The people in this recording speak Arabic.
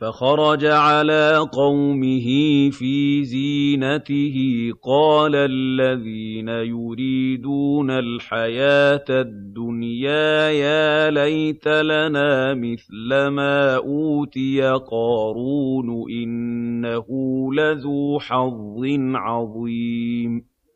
فَخَرَجَ عَلَىٰ قَوْمِهِ فِي زِينَتِهِ ۖ. قَالَ الَّذِينَ يُرِيدُونَ الْحَيَاةَ الدُّنْيَا يَا لَيْتَ لَنَا مِثْلَ مَا أُوتِيَ قَارُونُ إِنَّهُ لَذُو حَظٍّ عَظِيمٍ.